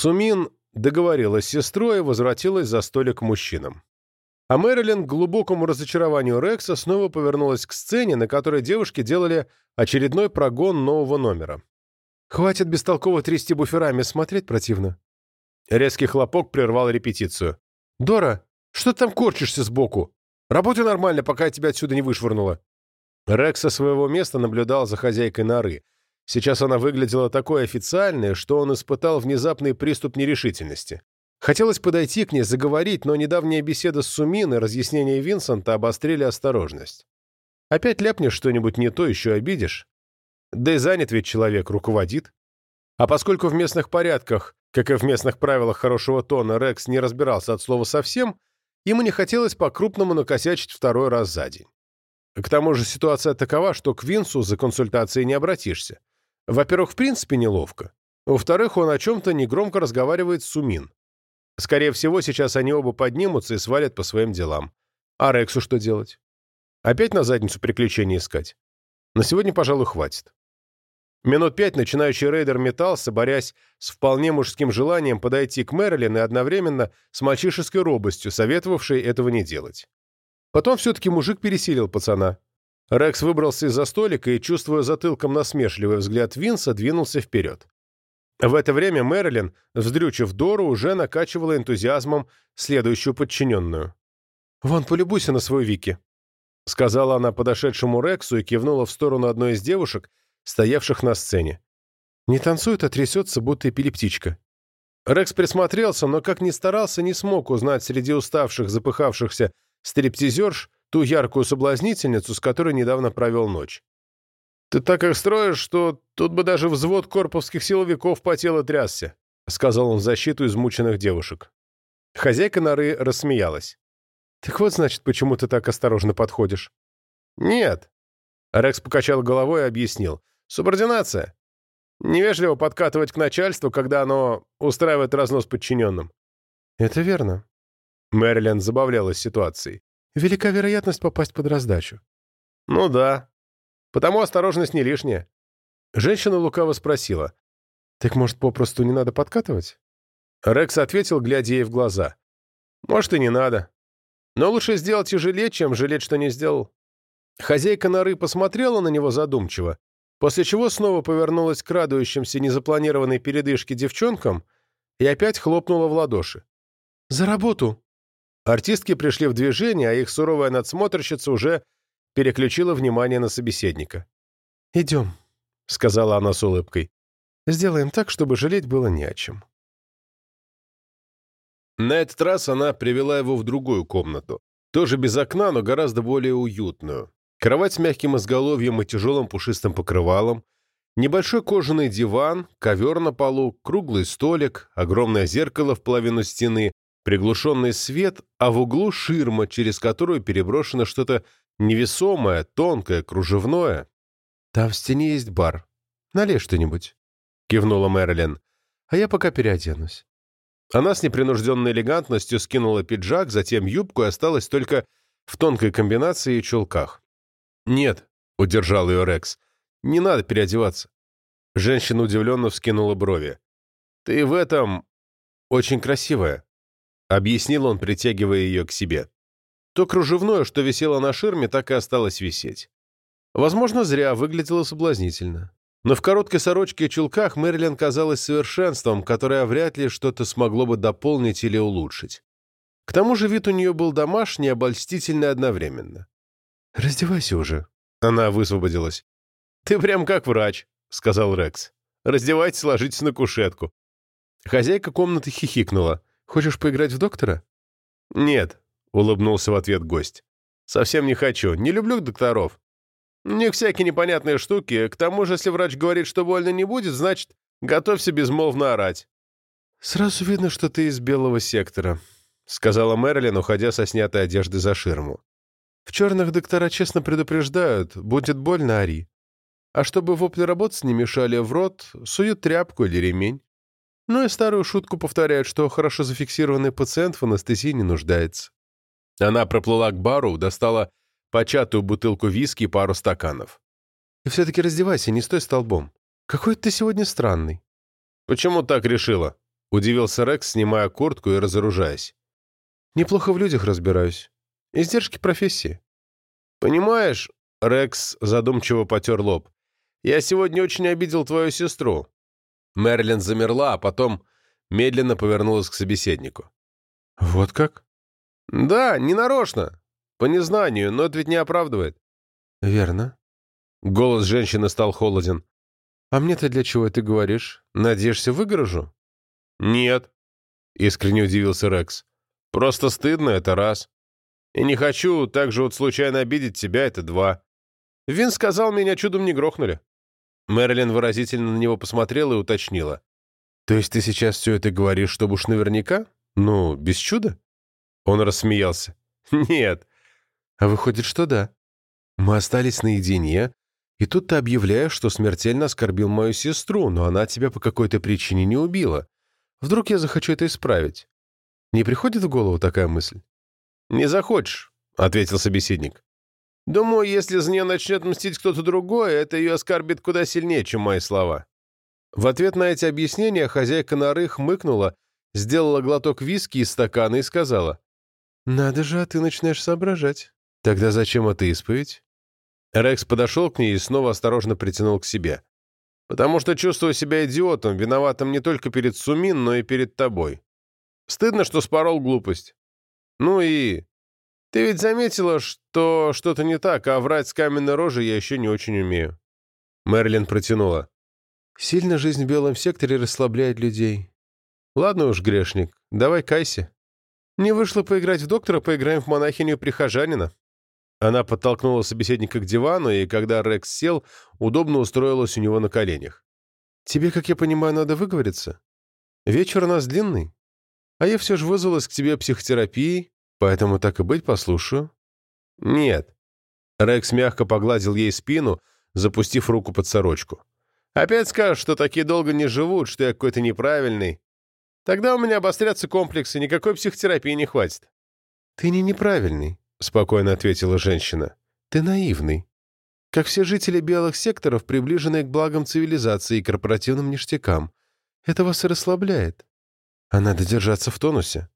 Сумин договорилась с сестрой и возвратилась за столик мужчинам. А Мэрилин, к глубокому разочарованию Рекса, снова повернулась к сцене, на которой девушки делали очередной прогон нового номера. «Хватит бестолково трясти буферами, смотреть противно». Резкий хлопок прервал репетицию. «Дора, что ты там корчишься сбоку? Работай нормально, пока я тебя отсюда не вышвырнула». Рекс со своего места наблюдал за хозяйкой норы. Сейчас она выглядела такой официальной, что он испытал внезапный приступ нерешительности. Хотелось подойти к ней, заговорить, но недавняя беседа с Сумин и разъяснение Винсента обострили осторожность. Опять ляпнешь что-нибудь не то, еще обидишь. Да и занят ведь человек, руководит. А поскольку в местных порядках, как и в местных правилах хорошего тона, Рекс не разбирался от слова совсем, ему не хотелось по-крупному накосячить второй раз за день. К тому же ситуация такова, что к Винсу за консультацией не обратишься. Во-первых, в принципе неловко. Во-вторых, он о чем-то негромко разговаривает с Сумин. Скорее всего, сейчас они оба поднимутся и свалят по своим делам. А Рексу что делать? Опять на задницу приключений искать? На сегодня, пожалуй, хватит. Минут пять начинающий рейдер метался, борясь с вполне мужским желанием подойти к Мэрилин и одновременно с мальчишеской робостью, советовавшей этого не делать. Потом все-таки мужик пересилил пацана. Рекс выбрался из-за столика и, чувствуя затылком насмешливый взгляд Винса, двинулся вперед. В это время Мэрилин, вздрючив Дору, уже накачивала энтузиазмом следующую подчиненную. «Вон, полюбуйся на свою Вики», — сказала она подошедшему Рексу и кивнула в сторону одной из девушек, стоявших на сцене. «Не танцует, а трясется, будто эпилептичка». Рекс присмотрелся, но, как ни старался, не смог узнать среди уставших, запыхавшихся стриптизерш ту яркую соблазнительницу, с которой недавно провел ночь. «Ты так их строишь, что тут бы даже взвод корповских силовиков потел и трясся», сказал он в защиту измученных девушек. Хозяйка норы рассмеялась. «Так вот, значит, почему ты так осторожно подходишь?» «Нет». Рекс покачал головой и объяснил. «Субординация. Невежливо подкатывать к начальству, когда оно устраивает разнос подчиненным». «Это верно». Мэрилин забавлялась ситуацией. «Велика вероятность попасть под раздачу». «Ну да», Потому осторожность не лишняя. Женщина лукаво спросила. «Так, может, попросту не надо подкатывать?» Рекс ответил, глядя ей в глаза. «Может, и не надо. Но лучше сделать тяжелее, чем жалеть, что не сделал». Хозяйка норы посмотрела на него задумчиво, после чего снова повернулась к радующимся незапланированной передышке девчонкам и опять хлопнула в ладоши. «За работу!» Артистки пришли в движение, а их суровая надсмотрщица уже переключила внимание на собеседника. «Идем», — сказала она с улыбкой. «Сделаем так, чтобы жалеть было не о чем». На этот раз она привела его в другую комнату. Тоже без окна, но гораздо более уютную. Кровать с мягким изголовьем и тяжелым пушистым покрывалом, небольшой кожаный диван, ковер на полу, круглый столик, огромное зеркало в половину стены, приглушенный свет, а в углу ширма, через которую переброшено что-то Невесомое, тонкое, кружевное. Там в стене есть бар. Налей что-нибудь. Кивнула Мэрилин. А я пока переоденусь. Она с непринужденной элегантностью скинула пиджак, затем юбку и осталась только в тонкой комбинации и чулках. «Нет», — удержал ее Рекс, — «не надо переодеваться». Женщина удивленно вскинула брови. «Ты в этом очень красивая», — объяснил он, притягивая ее к себе. То кружевное, что висело на ширме, так и осталось висеть. Возможно, зря выглядело соблазнительно. Но в короткой сорочке и чулках Мэрилин казалась совершенством, которое вряд ли что-то смогло бы дополнить или улучшить. К тому же вид у нее был домашний обольстительный одновременно. «Раздевайся уже». Она высвободилась. «Ты прям как врач», — сказал Рекс. «Раздевайтесь, ложитесь на кушетку». Хозяйка комнаты хихикнула. «Хочешь поиграть в доктора?» «Нет», — улыбнулся в ответ гость. «Совсем не хочу. Не люблю докторов. У них всякие непонятные штуки. К тому же, если врач говорит, что больно не будет, значит, готовься безмолвно орать». «Сразу видно, что ты из белого сектора», — сказала Мэрилин, уходя со снятой одежды за ширму. «В черных доктора честно предупреждают, будет больно, ори. А чтобы вопли работать не мешали в рот, суют тряпку или ремень. Ну и старую шутку повторяют, что хорошо зафиксированный пациент в анестезии не нуждается. Она проплыла к бару, достала початую бутылку виски и пару стаканов. «И все-таки раздевайся, не стой столбом. Какой ты сегодня странный». «Почему так решила?» — удивился Рекс, снимая куртку и разоружаясь. «Неплохо в людях разбираюсь. Издержки профессии». «Понимаешь...» — Рекс задумчиво потер лоб. «Я сегодня очень обидел твою сестру». Мерлин замерла, а потом медленно повернулась к собеседнику. «Вот как?» «Да, не нарочно. По незнанию, но это ведь не оправдывает». «Верно». Голос женщины стал холоден. «А мне-то для чего ты говоришь? Надеешься, выгорожу?» «Нет», — искренне удивился Рекс. «Просто стыдно, это раз. И не хочу так же вот случайно обидеть тебя, это два. Вин сказал, меня чудом не грохнули». Мэрилин выразительно на него посмотрела и уточнила. «То есть ты сейчас все это говоришь, чтобы уж наверняка? Ну, без чуда?» Он рассмеялся. «Нет». «А выходит, что да. Мы остались наедине, и тут ты объявляешь, что смертельно оскорбил мою сестру, но она тебя по какой-то причине не убила. Вдруг я захочу это исправить? Не приходит в голову такая мысль?» «Не захочешь», — ответил собеседник. «Думаю, если за нее начнет мстить кто-то другой, это ее оскорбит куда сильнее, чем мои слова». В ответ на эти объяснения хозяйка норы хмыкнула, сделала глоток виски из стакана и сказала. «Надо же, а ты начинаешь соображать. Тогда зачем эта исповедь?» Рекс подошел к ней и снова осторожно притянул к себе. «Потому что чувствую себя идиотом, виноватым не только перед Сумин, но и перед тобой. Стыдно, что спорол глупость. Ну и... Ты ведь заметила, что что-то не так, а врать с каменной рожей я еще не очень умею». Мерлин протянула. Сильно жизнь в белом секторе расслабляет людей. Ладно уж, грешник, давай кайся. Не вышло поиграть в доктора, поиграем в монахиню-прихожанина. Она подтолкнула собеседника к дивану, и когда Рекс сел, удобно устроилась у него на коленях. «Тебе, как я понимаю, надо выговориться. Вечер у нас длинный. А я все же вызвалась к тебе психотерапии, поэтому так и быть послушаю». «Нет». Рекс мягко погладил ей спину, запустив руку под сорочку. Опять скажешь, что такие долго не живут, что я какой-то неправильный. Тогда у меня обострятся комплексы, никакой психотерапии не хватит». «Ты не неправильный», — спокойно ответила женщина. «Ты наивный. Как все жители белых секторов, приближенные к благам цивилизации и корпоративным ништякам. Это вас и расслабляет. А надо держаться в тонусе.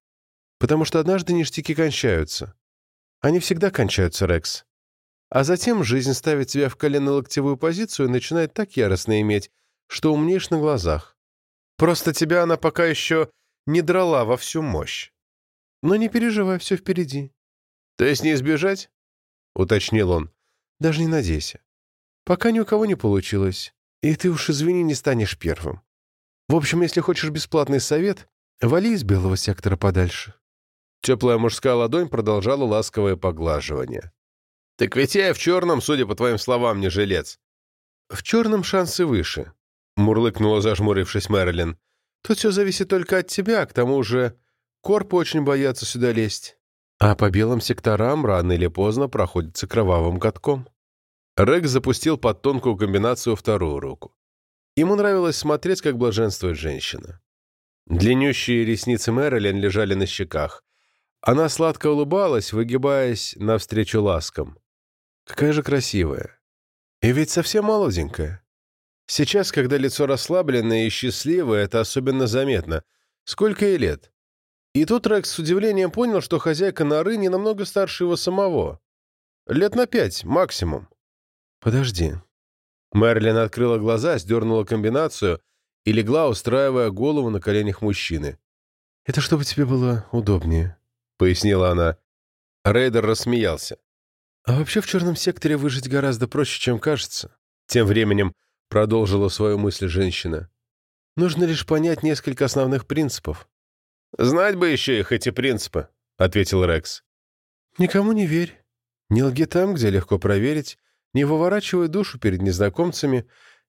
Потому что однажды ништяки кончаются. Они всегда кончаются, Рекс. А затем жизнь ставит тебя в колено-локтевую позицию и начинает так яростно иметь, что умнеешь на глазах. Просто тебя она пока еще не драла во всю мощь. Но не переживай, все впереди. — То есть не избежать? — уточнил он. — Даже не надейся. Пока ни у кого не получилось. И ты уж, извини, не станешь первым. В общем, если хочешь бесплатный совет, вали из белого сектора подальше. Теплая мужская ладонь продолжала ласковое поглаживание. «Так ведь я в черном, судя по твоим словам, не жилец». «В черном шансы выше», — мурлыкнула, зажмурившись Мэрилин. «Тут все зависит только от тебя, к тому же корпы очень боятся сюда лезть. А по белым секторам рано или поздно проходится кровавым катком». Рекс запустил под тонкую комбинацию вторую руку. Ему нравилось смотреть, как блаженствует женщина. Длиннющие ресницы Мэрилин лежали на щеках. Она сладко улыбалась, выгибаясь навстречу ласкам. Какая же красивая. И ведь совсем молоденькая. Сейчас, когда лицо расслабленное и счастливое, это особенно заметно. Сколько ей лет? И тут Рекс с удивлением понял, что хозяйка норы не намного старше его самого. Лет на пять, максимум. Подожди. Мерлин открыла глаза, сдернула комбинацию и легла, устраивая голову на коленях мужчины. «Это чтобы тебе было удобнее», — пояснила она. Рейдер рассмеялся. А вообще в черном секторе выжить гораздо проще, чем кажется. Тем временем продолжила свою мысль женщина. Нужно лишь понять несколько основных принципов. «Знать бы еще их, эти принципы», — ответил Рекс. «Никому не верь. Не лги там, где легко проверить, не выворачивай душу перед незнакомцами,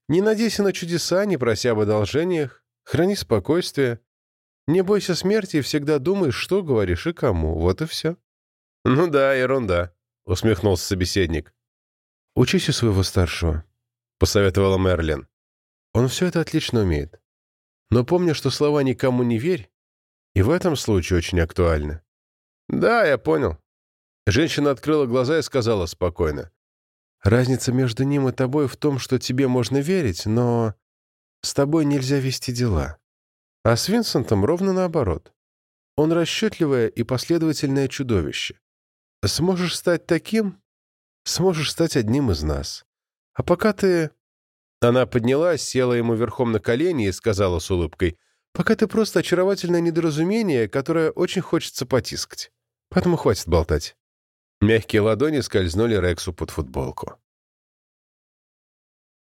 не надейся на чудеса, не прося об одолжениях, храни спокойствие. Не бойся смерти и всегда думай, что говоришь и кому. Вот и все». «Ну да, ерунда», — усмехнулся собеседник. «Учись у своего старшего», — посоветовала Мерлин. «Он все это отлично умеет. Но помни, что слова «никому не верь» и в этом случае очень актуальны». «Да, я понял». Женщина открыла глаза и сказала спокойно. «Разница между ним и тобой в том, что тебе можно верить, но с тобой нельзя вести дела. А с Винсентом ровно наоборот. Он расчетливое и последовательное чудовище. Сможешь стать таким, сможешь стать одним из нас. А пока ты...» Она поднялась, села ему верхом на колени и сказала с улыбкой, «Пока ты просто очаровательное недоразумение, которое очень хочется потискать. Поэтому хватит болтать». Мягкие ладони скользнули Рексу под футболку.